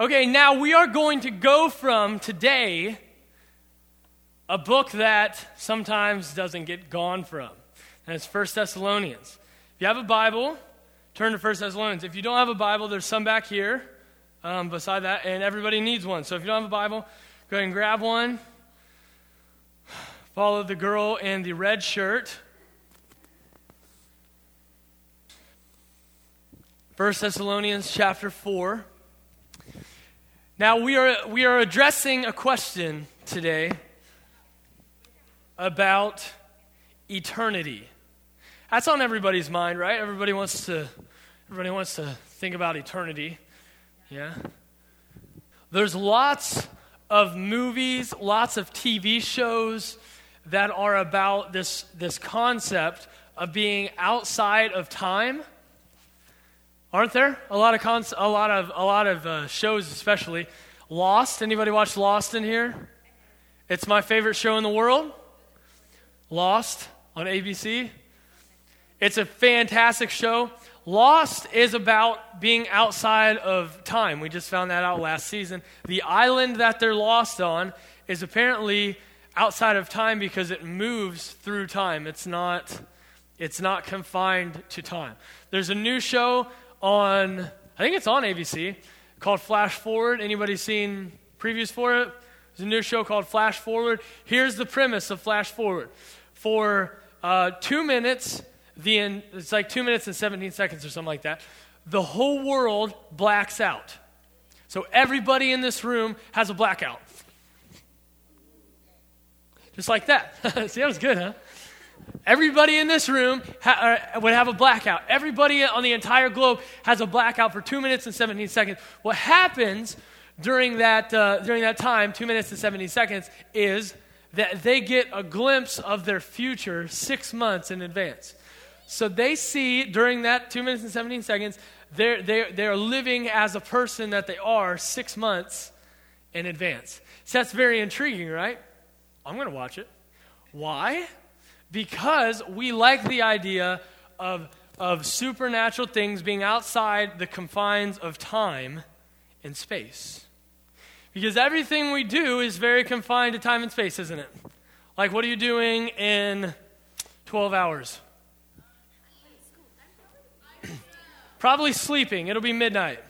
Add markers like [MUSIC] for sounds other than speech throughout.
Okay, now we are going to go from today a book that sometimes doesn't get gone from, and it's First Thessalonians. If you have a Bible, turn to First Thessalonians. If you don't have a Bible, there's some back here um, beside that, and everybody needs one. So if you don't have a Bible, go ahead and grab one. Follow the girl in the red shirt. First Thessalonians chapter 4. Now, we are, we are addressing a question today about eternity. That's on everybody's mind, right? Everybody wants to, everybody wants to think about eternity. Yeah? There's lots of movies, lots of TV shows that are about this, this concept of being outside of time Aren't there a lot of cons- a lot of a lot of uh, shows, especially Lost? Anybody watch Lost in here? It's my favorite show in the world. Lost on ABC. It's a fantastic show. Lost is about being outside of time. We just found that out last season. The island that they're lost on is apparently outside of time because it moves through time. It's not it's not confined to time. There's a new show on, I think it's on ABC, called Flash Forward. Anybody seen previews for it? There's a new show called Flash Forward. Here's the premise of Flash Forward. For uh, two minutes, the it's like two minutes and 17 seconds or something like that, the whole world blacks out. So everybody in this room has a blackout. Just like that. [LAUGHS] See, that was good, huh? Everybody in this room ha- uh, would have a blackout. Everybody on the entire globe has a blackout for two minutes and 17 seconds. What happens during that, uh, during that time, two minutes and 17 seconds, is that they get a glimpse of their future six months in advance. So they see during that two minutes and 17 seconds, they're, they're, they're living as a person that they are six months in advance. So that's very intriguing, right? I'm going to watch it. Why? Because we like the idea of, of supernatural things being outside the confines of time and space. Because everything we do is very confined to time and space, isn't it? Like, what are you doing in 12 hours? probably sleeping. It'll be midnight.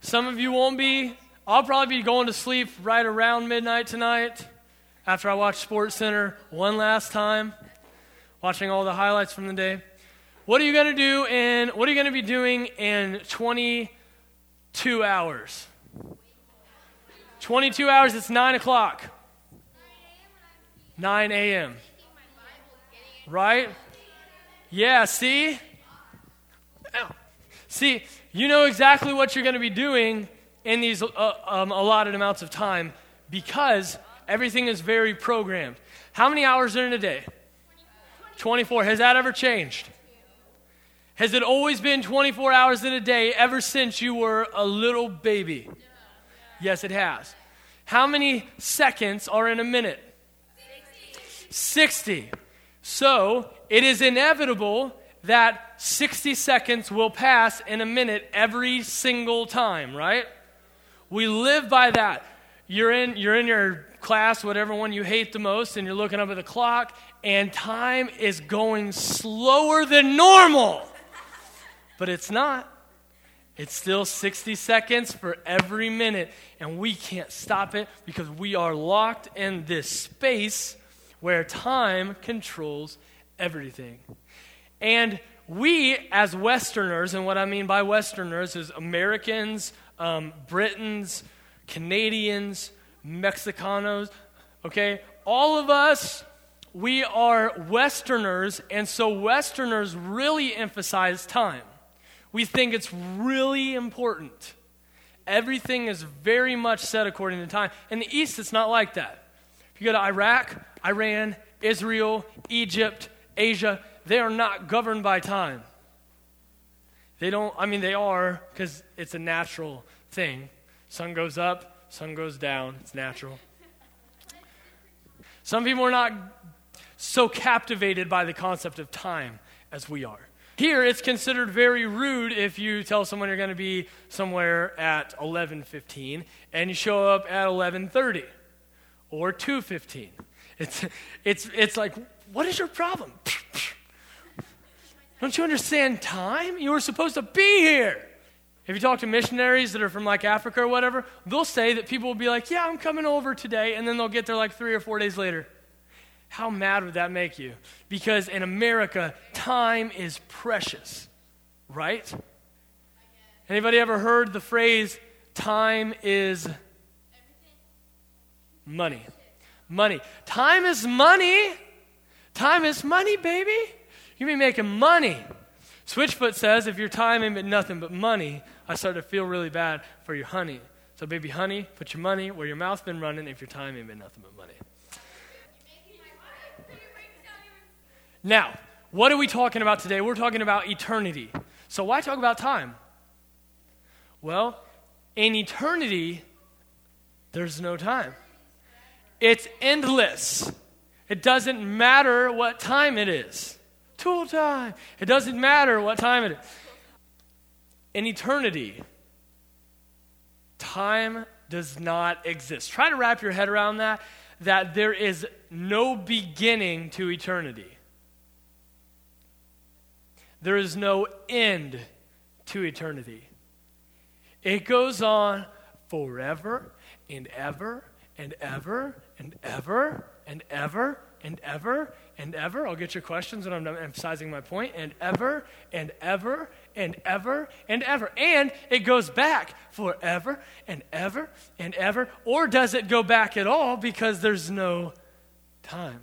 Some of you won't be. I'll probably be going to sleep right around midnight tonight after I watched Sports Center one last time, watching all the highlights from the day. What are you going to do in what are you going to be doing in 22 hours? 22 hours, it's 9 o'clock. 9 a.m. Right? Yeah, see? See, you know exactly what you're going to be doing in these uh, um, allotted amounts of time because Everything is very programmed. How many hours are in a day? 24. Has that ever changed? Has it always been 24 hours in a day ever since you were a little baby? Yes, it has. How many seconds are in a minute? 60. So it is inevitable that 60 seconds will pass in a minute every single time, right? We live by that. You're in, you're in your class, whatever one you hate the most, and you're looking up at the clock, and time is going slower than normal. But it's not. It's still 60 seconds for every minute, and we can't stop it because we are locked in this space where time controls everything. And we, as Westerners, and what I mean by Westerners is Americans, um, Britons, Canadians, Mexicanos, okay? All of us, we are Westerners, and so Westerners really emphasize time. We think it's really important. Everything is very much set according to time. In the East, it's not like that. If you go to Iraq, Iran, Israel, Egypt, Asia, they are not governed by time. They don't, I mean, they are because it's a natural thing. Sun goes up, sun goes down. It's natural. [LAUGHS] Some people are not so captivated by the concept of time as we are. Here, it's considered very rude if you tell someone you're going to be somewhere at 11:15 and you show up at 11:30 or 2:15. It's, it's, it's like, what is your problem? [LAUGHS] Don't you understand time? You were supposed to be here. If you talk to missionaries that are from like Africa or whatever, they'll say that people will be like, Yeah, I'm coming over today, and then they'll get there like three or four days later. How mad would that make you? Because in America, time is precious, right? Anybody ever heard the phrase, time is money? Money. Time is money. Time is money, baby. You be making money. Switchfoot says, if your time ain't nothing but money, I started to feel really bad for your honey. So, baby, honey, put your money where your mouth's been running if your time ain't been nothing but money. Now, what are we talking about today? We're talking about eternity. So, why talk about time? Well, in eternity, there's no time. It's endless. It doesn't matter what time it is. Tool time. It doesn't matter what time it is. In eternity, time does not exist. Try to wrap your head around that, that there is no beginning to eternity. There is no end to eternity. It goes on forever and ever and ever and ever and ever and ever and ever. I'll get your questions when I'm emphasizing my point. And ever and ever and ever and ever. And it goes back forever and ever and ever. Or does it go back at all because there's no time?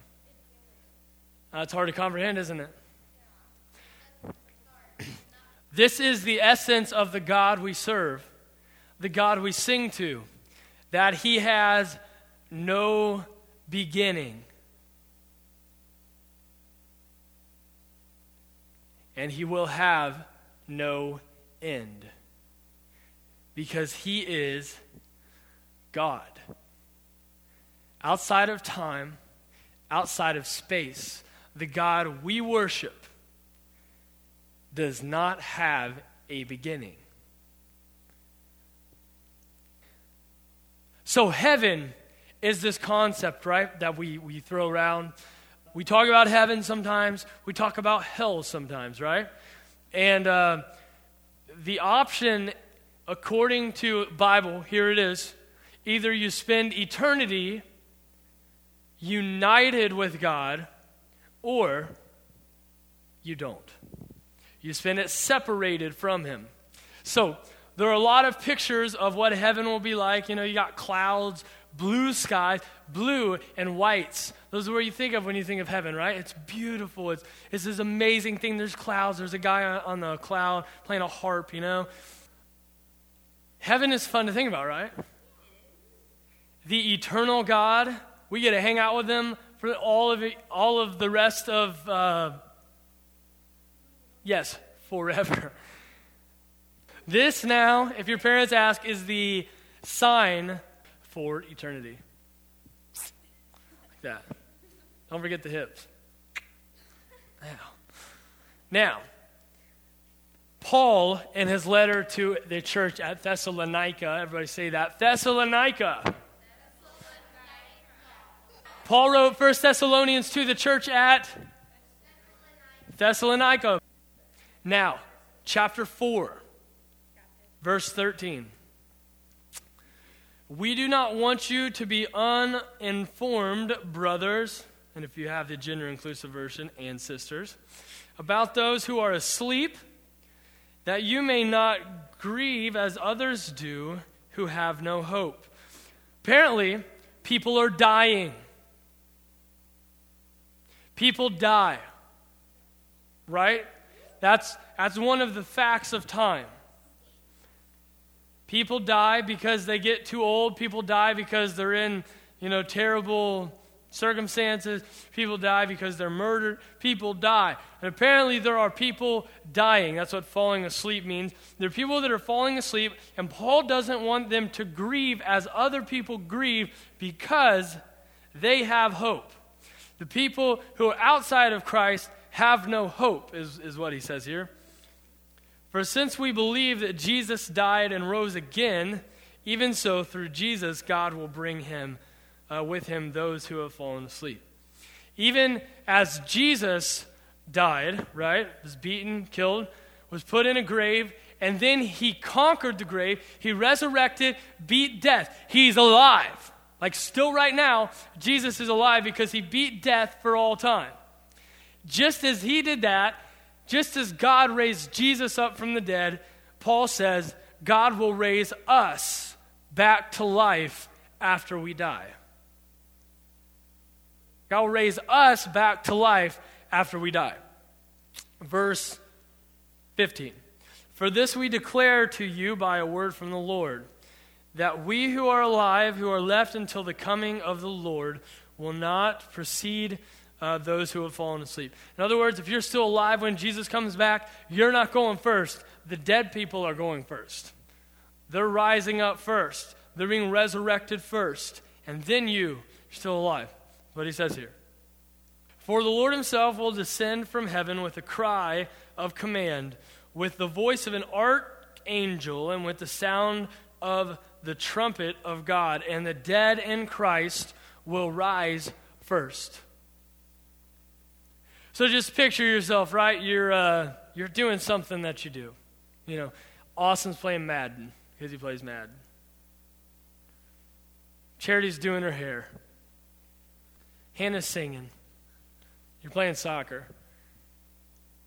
That's hard to comprehend, isn't it? [CLEARS THROAT] This is the essence of the God we serve, the God we sing to, that He has no beginning. And he will have no end. Because he is God. Outside of time, outside of space, the God we worship does not have a beginning. So, heaven is this concept, right, that we, we throw around. We talk about heaven sometimes, we talk about hell sometimes, right? And uh, the option, according to Bible, here it is either you spend eternity united with God, or you don't. You spend it separated from Him. So, there are a lot of pictures of what heaven will be like. You know, you got clouds, blue skies, blue and whites. Those are what you think of when you think of heaven, right? It's beautiful. It's, it's this amazing thing. There's clouds. There's a guy on the cloud playing a harp, you know? Heaven is fun to think about, right? The eternal God, we get to hang out with Him for all of, it, all of the rest of, uh, yes, forever. [LAUGHS] This now, if your parents ask, is the sign for eternity. Like that. Don't forget the hips. Now, now, Paul, in his letter to the church at Thessalonica, everybody say that Thessalonica. Thessalonica. Paul wrote 1 Thessalonians to the church at Thessalonica. Now, chapter 4, verse 13. We do not want you to be uninformed, brothers, and if you have the gender inclusive version, and sisters, about those who are asleep, that you may not grieve as others do who have no hope. Apparently, people are dying. People die. Right? That's, that's one of the facts of time. People die because they get too old. People die because they're in, you know, terrible circumstances. People die because they're murdered. People die. And apparently there are people dying. That's what falling asleep means. There are people that are falling asleep, and Paul doesn't want them to grieve as other people grieve because they have hope. The people who are outside of Christ have no hope, is, is what he says here. For since we believe that Jesus died and rose again, even so through Jesus God will bring him uh, with him those who have fallen asleep. Even as Jesus died, right, was beaten, killed, was put in a grave, and then he conquered the grave, he resurrected, beat death. He's alive. Like, still right now, Jesus is alive because he beat death for all time. Just as he did that, just as God raised Jesus up from the dead, Paul says, God will raise us back to life after we die. God will raise us back to life after we die. Verse 15. For this we declare to you by a word from the Lord, that we who are alive, who are left until the coming of the Lord, will not precede uh, those who have fallen asleep. In other words, if you're still alive when Jesus comes back, you're not going first. The dead people are going first. They're rising up first, they're being resurrected first, and then you, are still alive. What he says here. For the Lord himself will descend from heaven with a cry of command, with the voice of an archangel, and with the sound of the trumpet of God, and the dead in Christ will rise first. So just picture yourself, right? You're, uh, you're doing something that you do. You know, Austin's playing Madden because he plays Madden. Charity's doing her hair. Hannah's singing. You're playing soccer.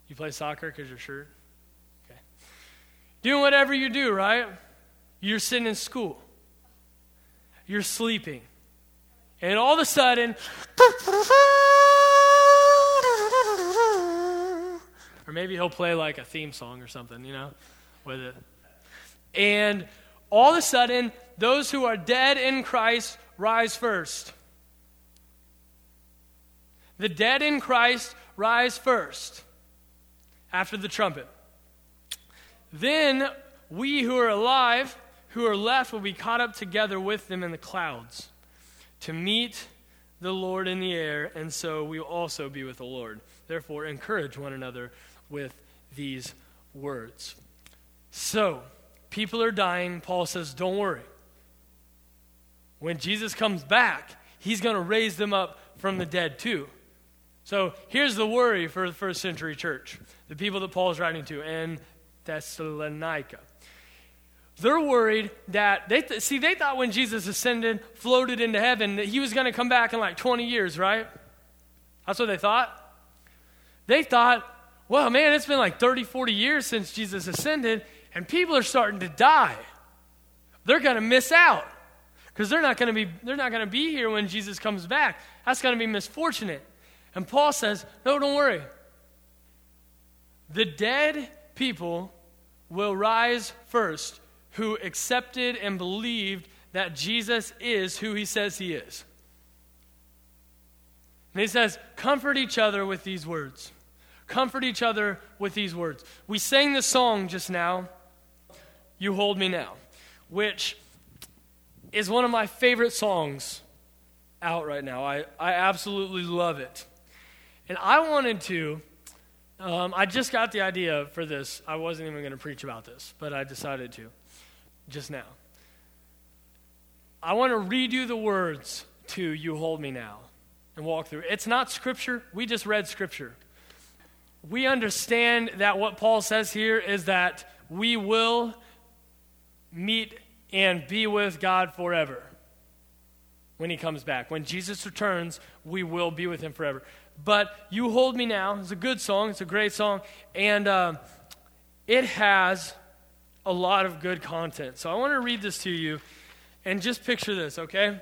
You play soccer because you're shirt? Okay. Doing whatever you do, right? You're sitting in school. You're sleeping. And all of a sudden, [LAUGHS] or maybe he'll play like a theme song or something, you know, with it. And all of a sudden, those who are dead in Christ rise first. The dead in Christ rise first after the trumpet. Then we who are alive, who are left, will be caught up together with them in the clouds to meet the Lord in the air, and so we will also be with the Lord. Therefore, encourage one another with these words. So, people are dying. Paul says, Don't worry. When Jesus comes back, he's going to raise them up from the dead too. So here's the worry for the first century church, the people that Paul is writing to in Thessalonica. They're worried that they th- see they thought when Jesus ascended, floated into heaven, that he was going to come back in like 20 years, right? That's what they thought. They thought well, man, it's been like 30, 40 years since Jesus ascended, and people are starting to die. They're going to miss out because they're not going to be they're not going to be here when Jesus comes back. That's going to be misfortunate. And Paul says, "No, don't worry. The dead people will rise first who accepted and believed that Jesus is who he says he is." And he says, "Comfort each other with these words." Comfort each other with these words. We sang the song just now, You Hold Me Now, which is one of my favorite songs out right now. I, I absolutely love it. And I wanted to, um, I just got the idea for this. I wasn't even going to preach about this, but I decided to just now. I want to redo the words to You Hold Me Now and walk through. It's not scripture. We just read scripture we understand that what Paul says here is that we will meet and be with God forever when he comes back. When Jesus returns, we will be with him forever. But You Hold Me Now is a good song, it's a great song, and uh, it has a lot of good content. So I want to read this to you and just picture this, okay?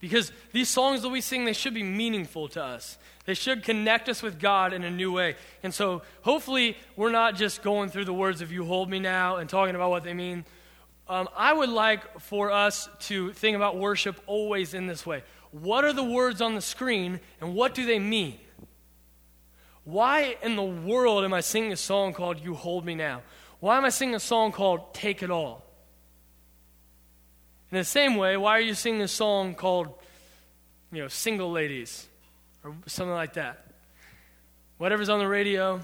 Because these songs that we sing, they should be meaningful to us. They should connect us with God in a new way. And so hopefully we're not just going through the words of You Hold Me Now and talking about what they mean. Um, I would like for us to think about worship always in this way. What are the words on the screen and what do they mean? Why in the world am I singing a song called You Hold Me Now? Why am I singing a song called Take It All? In the same way, why are you singing a song called, you know, Single Ladies? or something like that. Whatever's on the radio.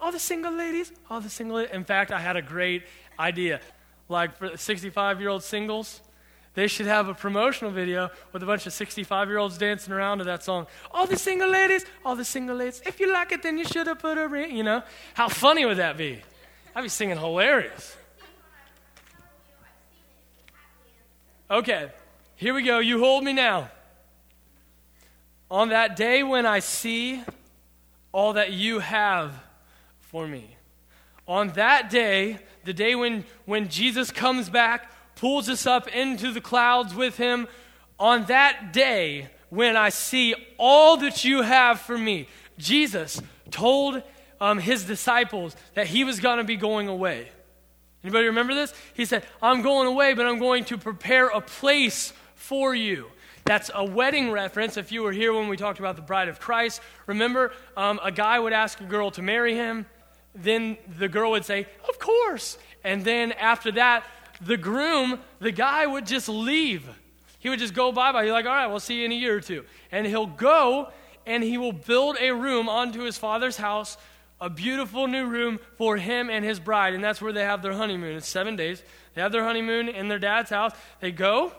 all the single ladies, all the single. In fact, I had a great idea. Like for 65 year old singles, they should have a promotional video with a bunch of 65 year olds dancing around to that song. All the single ladies, all the single ladies. If you like it, then you should have put a ring. You know, how funny would that be? I'd be singing hilarious. Okay, here we go. You hold me now. On that day when I see all that you have for me. On that day, the day when, when Jesus comes back, pulls us up into the clouds with him, on that day when I see all that you have for me, Jesus told um, his disciples that he was going to be going away. Anybody remember this? He said, I'm going away, but I'm going to prepare a place for you. That's a wedding reference. If you were here when we talked about the bride of Christ, remember um, a guy would ask a girl to marry him. Then the girl would say, Of course. And then after that, the groom, the guy would just leave. He would just go bye bye. He's like, All right, we'll see you in a year or two. And he'll go and he will build a room onto his father's house, a beautiful new room for him and his bride. And that's where they have their honeymoon. It's seven days. They have their honeymoon in their dad's house. They go.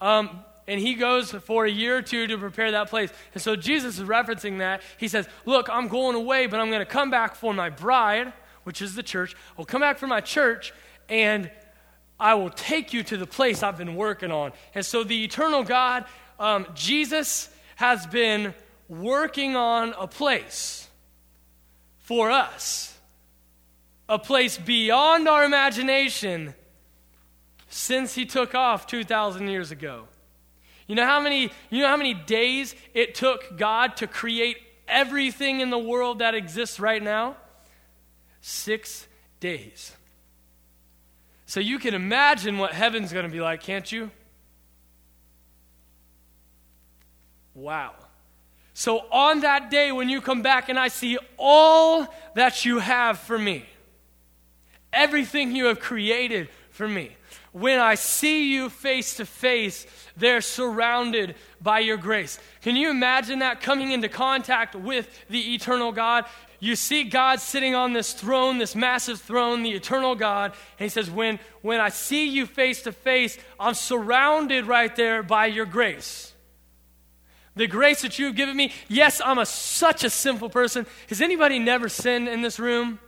Um, and he goes for a year or two to prepare that place. And so Jesus is referencing that. He says, Look, I'm going away, but I'm going to come back for my bride, which is the church. I'll come back for my church, and I will take you to the place I've been working on. And so the eternal God, um, Jesus, has been working on a place for us, a place beyond our imagination since he took off 2,000 years ago. You know how many you know how many days it took God to create everything in the world that exists right now? 6 days. So you can imagine what heaven's going to be like, can't you? Wow. So on that day when you come back and I see all that you have for me, everything you have created for me, when I see you face to face, they're surrounded by your grace. Can you imagine that coming into contact with the eternal God? You see God sitting on this throne, this massive throne, the eternal God, and He says, When, when I see you face to face, I'm surrounded right there by your grace. The grace that you've given me. Yes, I'm a, such a sinful person. Has anybody never sinned in this room?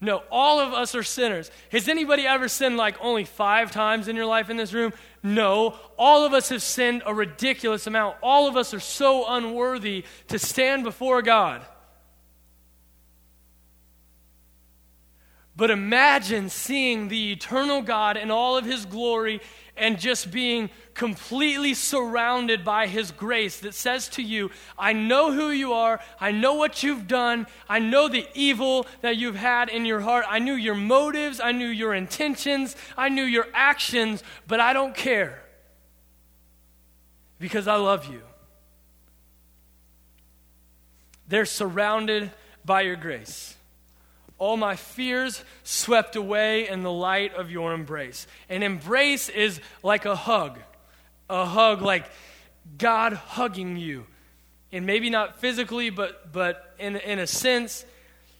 No, all of us are sinners. Has anybody ever sinned like only five times in your life in this room? No, all of us have sinned a ridiculous amount. All of us are so unworthy to stand before God. But imagine seeing the eternal God in all of his glory and just being completely surrounded by His grace that says to you, I know who you are, I know what you've done, I know the evil that you've had in your heart, I knew your motives, I knew your intentions, I knew your actions, but I don't care because I love you. They're surrounded by your grace all my fears swept away in the light of your embrace. An embrace is like a hug, a hug like God hugging you. And maybe not physically, but, but in, in a sense,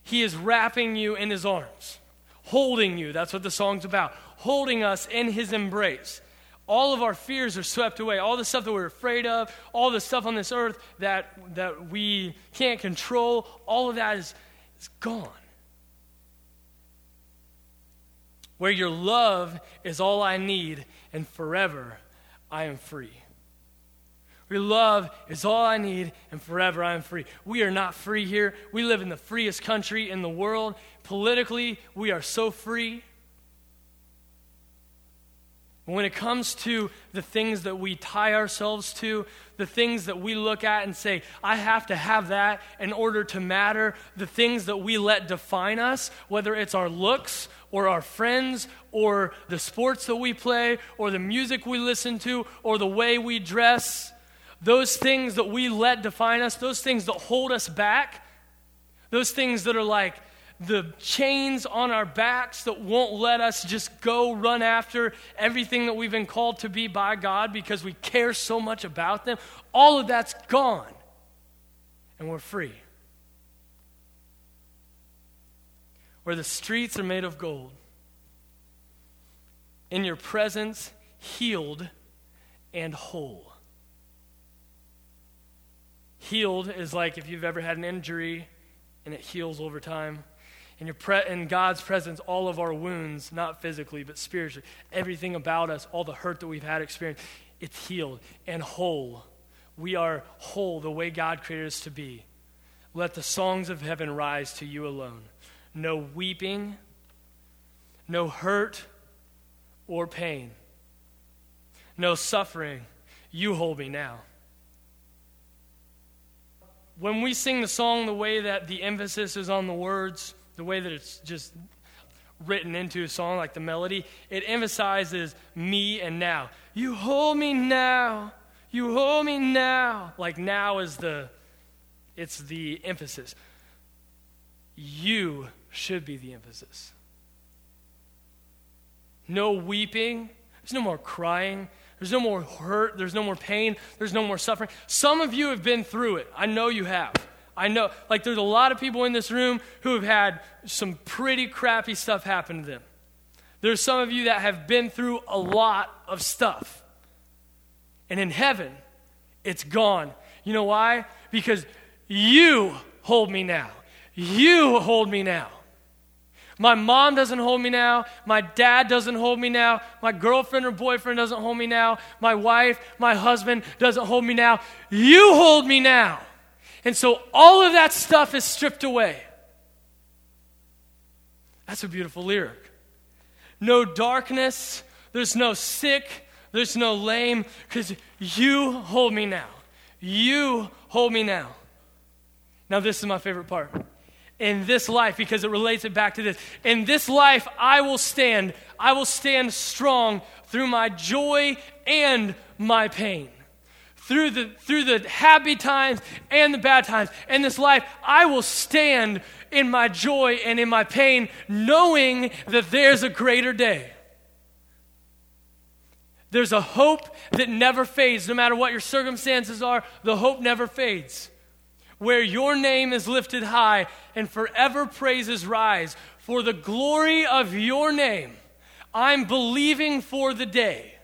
He is wrapping you in His arms, holding you. That's what the song's about, holding us in His embrace. All of our fears are swept away. All the stuff that we're afraid of, all the stuff on this earth that, that we can't control, all of that is, is gone where your love is all I need, and forever I am free. Your love is all I need, and forever I am free. We are not free here. We live in the freest country in the world. Politically, we are so free. When it comes to the things that we tie ourselves to, the things that we look at and say, I have to have that in order to matter, the things that we let define us, whether it's our looks or our friends or the sports that we play or the music we listen to or the way we dress, those things that we let define us, those things that hold us back, those things that are like the chains on our backs that won't let us just go run after everything that we've been called to be by God because we care so much about them, all of that's gone and we're free. where the streets are made of gold. In your presence, healed and whole. Healed is like if you've ever had an injury and it heals over time. In, your pre- in God's presence, all of our wounds, not physically, but spiritually, everything about us, all the hurt that we've had experienced, it's healed and whole. We are whole the way God created us to be. Let the songs of heaven rise to you alone. No weeping, no hurt or pain, no suffering. You hold me now. When we sing the song the way that the emphasis is on the words, the way that it's just written into a song, like the melody, it emphasizes me and now. You hold me now. You hold me now. Like now is the it's the emphasis. You should be the emphasis. No weeping. There's no more crying. There's no more hurt. There's no more pain. There's no more suffering. Some of you have been through it. I know you have. I know, like, there's a lot of people in this room who have had some pretty crappy stuff happen to them. There's some of you that have been through a lot of stuff. And in heaven, it's gone. You know why? Because you hold me now. You hold me now. My mom doesn't hold me now. My dad doesn't hold me now. My girlfriend or boyfriend doesn't hold me now. My wife, my husband doesn't hold me now. You hold me now. And so all of that stuff is stripped away. That's a beautiful lyric. No darkness, there's no sick, there's no lame, because you hold me now. You hold me now. Now, this is my favorite part. In this life, because it relates it back to this. In this life, I will stand. I will stand strong through my joy and my pain through the, through the happy times and the bad times. In this life, I will stand in my joy and in my pain, knowing that there's a greater day. There's a hope that never fades. No matter what your circumstances are, the hope never fades. Where your name is lifted high and forever praises rise. For the glory of your name, I'm believing for the day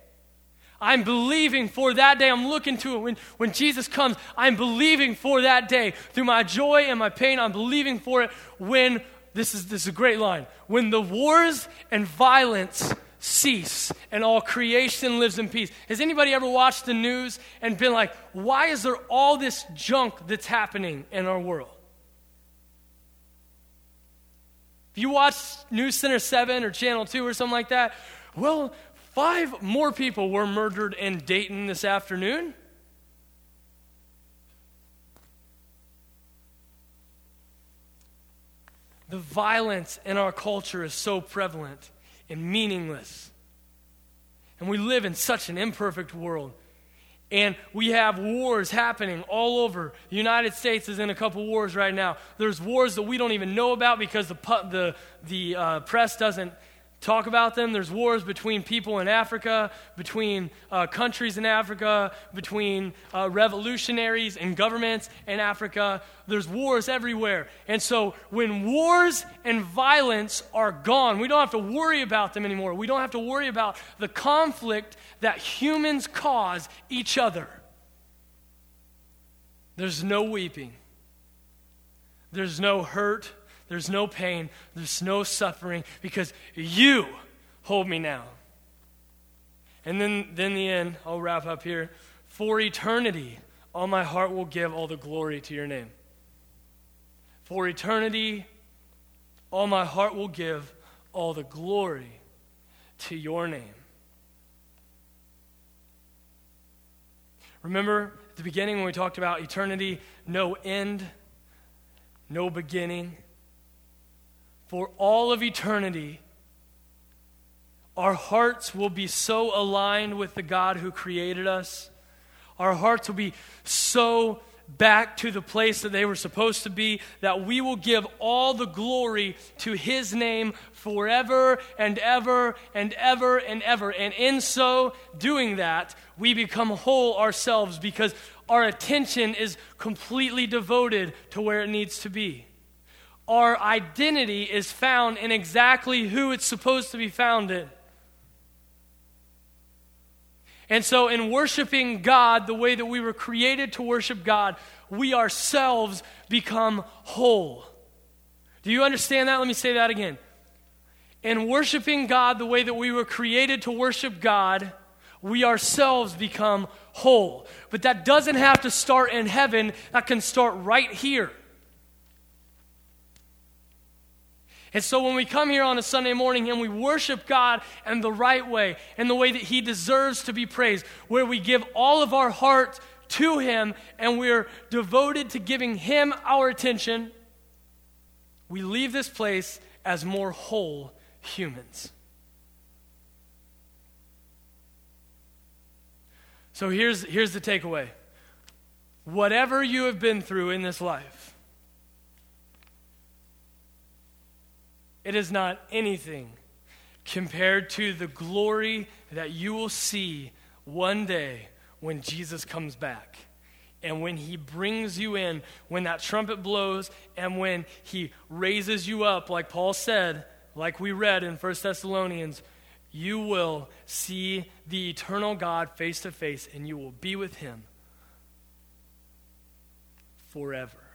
I'm believing for that day. I'm looking to it. When, when Jesus comes, I'm believing for that day. Through my joy and my pain, I'm believing for it when, this is, this is a great line, when the wars and violence cease and all creation lives in peace. Has anybody ever watched the news and been like, why is there all this junk that's happening in our world? If you watch News Center 7 or Channel 2 or something like that, well, Five more people were murdered in Dayton this afternoon. The violence in our culture is so prevalent and meaningless. And we live in such an imperfect world. And we have wars happening all over. The United States is in a couple wars right now. There's wars that we don't even know about because the, the, the uh, press doesn't talk about them. There's wars between people in Africa, between uh, countries in Africa, between uh, revolutionaries and governments in Africa. There's wars everywhere. And so when wars and violence are gone, we don't have to worry about them anymore. We don't have to worry about the conflict that humans cause each other. There's no weeping. There's no hurt. There's no pain. There's no suffering because you hold me now. And then, then the end, I'll wrap up here. For eternity, all my heart will give all the glory to your name. For eternity, all my heart will give all the glory to your name. Remember at the beginning when we talked about eternity, no end, no beginning for all of eternity, our hearts will be so aligned with the God who created us. Our hearts will be so back to the place that they were supposed to be that we will give all the glory to His name forever and ever and ever and ever. And in so doing that, we become whole ourselves because our attention is completely devoted to where it needs to be our identity is found in exactly who it's supposed to be found in. And so, in worshiping God the way that we were created to worship God, we ourselves become whole. Do you understand that? Let me say that again. In worshiping God the way that we were created to worship God, we ourselves become whole. But that doesn't have to start in heaven, that can start right here. And so when we come here on a Sunday morning and we worship God in the right way, in the way that He deserves to be praised, where we give all of our heart to Him and we're devoted to giving Him our attention, we leave this place as more whole humans. So here's, here's the takeaway whatever you have been through in this life, it is not anything compared to the glory that you will see one day when Jesus comes back. And when he brings you in, when that trumpet blows, and when he raises you up, like Paul said, like we read in 1 Thessalonians, you will see the eternal God face to face, and you will be with him forever.